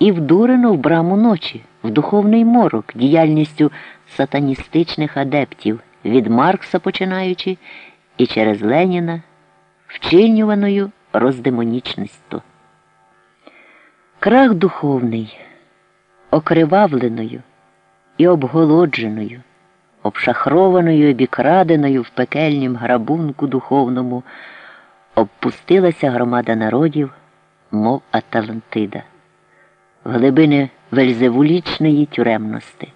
і вдурено в браму ночі, в духовний морок, діяльністю сатаністичних адептів, від Маркса починаючи і через Леніна, вчинюваною роздемонічністю. Крах духовний, окривавленою і обголодженою, обшахрованою і обікраденою в пекельнім грабунку духовному, обпустилася громада народів, мов Аталантида, в глибини вельзевулічної тюремності,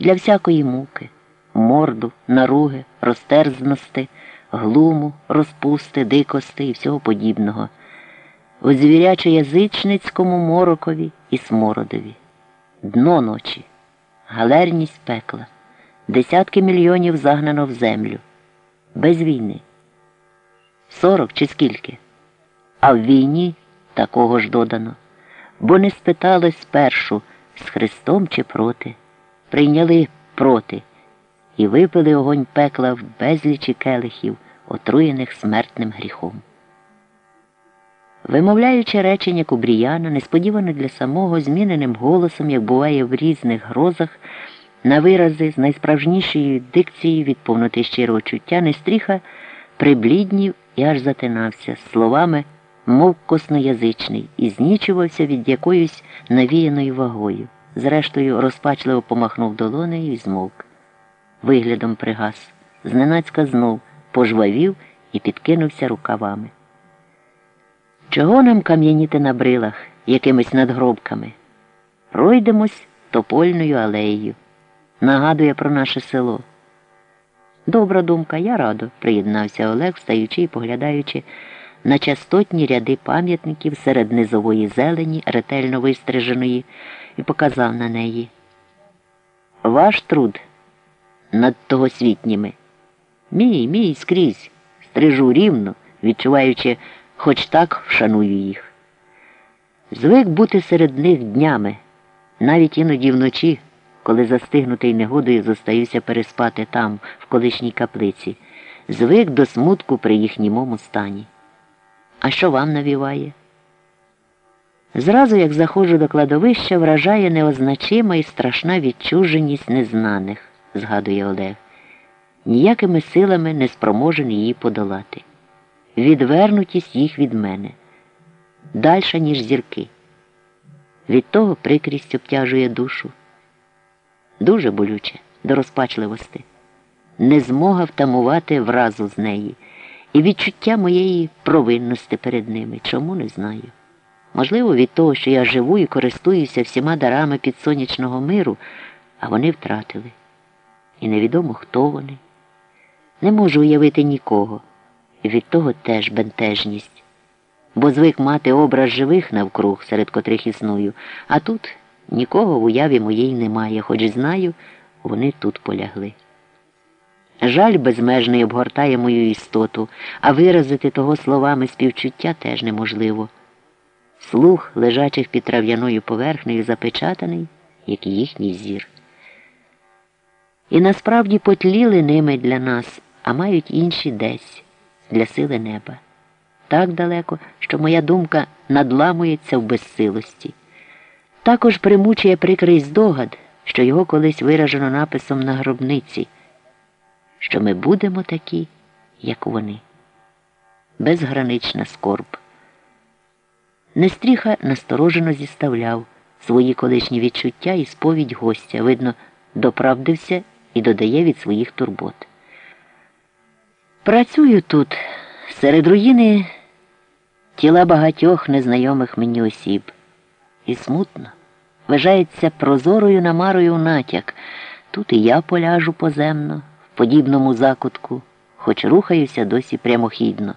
для всякої муки, морду, наруги, розтерзності, глуму, розпусти, дикости і всього подібного. У звірячо-язичницькому морокові і смородові, дно ночі, галерність пекла, десятки мільйонів загнано в землю, без війни. Сорок чи скільки? А в війні такого ж додано, бо не спитались спершу, з Христом чи проти, прийняли проти і випили огонь пекла в безлічі келихів, отруєних смертним гріхом. Вимовляючи речення Кубріяна, несподівано для самого зміненим голосом, як буває в різних грозах, на вирази з найсправжнішою дикцією від повноти щирого чуття, Нестріха прибліднів і аж затинався словами, мов косноязичний, і знічувався від якоюсь навіяною вагою. Зрештою, розпачливо помахнув долонею і змовк. Виглядом пригас. Зненацька знов пожвавів і підкинувся рукавами. Чого нам кам'яніти на брилах якимись надгробками? Пройдемось топольною алеєю. Нагадує про наше село. Добра думка, я радо, приєднався Олег, встаючи і поглядаючи на частотні ряди пам'ятників серед низової зелені, ретельно вистриженої, і показав на неї. Ваш труд над тогосвітніми. Мій, мій скрізь, стрижу рівно, відчуваючи хоч так вшаную їх. Звик бути серед них днями, навіть іноді вночі, коли застигнутий негодою зостаюся переспати там, в колишній каплиці, звик до смутку при їхньому стані. А що вам навіває? Зразу, як заходжу до кладовища, вражає неозначима і страшна відчуженість незнаних, згадує Олег, ніякими силами не спроможен її подолати відвернутість їх від мене, дальша, ніж зірки. Від того прикрість обтяжує душу. Дуже болюче до розпачливості, незмога втамувати вразу з неї і відчуття моєї провинності перед ними. Чому не знаю? Можливо, від того, що я живу і користуюся всіма дарами підсонячного миру, а вони втратили. І невідомо, хто вони. Не можу уявити нікого І від того теж бентежність, бо звик мати образ живих навкруг, серед котрих існую, а тут нікого в уяві моєї немає, хоч знаю, вони тут полягли. Жаль безмежний обгортає мою істоту, а виразити того словами співчуття теж неможливо. Слух лежачих під трав'яною поверхнею запечатаний, як їхній зір. І насправді потліли ними для нас, а мають інші десь для сили неба. Так далеко, що моя думка надламується в безсилості. Також примучує прикрий здогад, що його колись виражено написом на гробниці, що ми будемо такі, як вони. Безгранична скорб. Нестріха насторожено зіставляв свої колишні відчуття і сповідь гостя, видно, доправдився і додає від своїх турбот. Працюю тут, серед руїни тіла багатьох незнайомих мені осіб. І смутно вважається прозорою намарою натяк. Тут і я поляжу поземно, подібному закутку, хоч рухаюся досі прямохідно,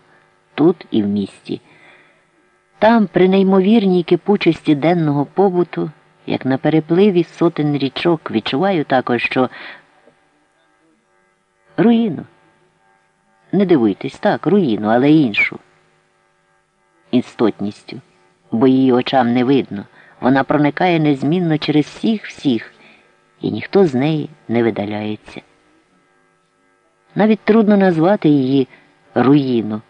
тут і в місті. Там, при неймовірній кипучості денного побуту, як на перепливі сотень річок, відчуваю також, що руїну. Не дивуйтесь так, руїну, але іншу. Істотністю, бо її очам не видно. Вона проникає незмінно через всіх всіх, і ніхто з неї не видаляється. Навіть трудно назвати її руїну.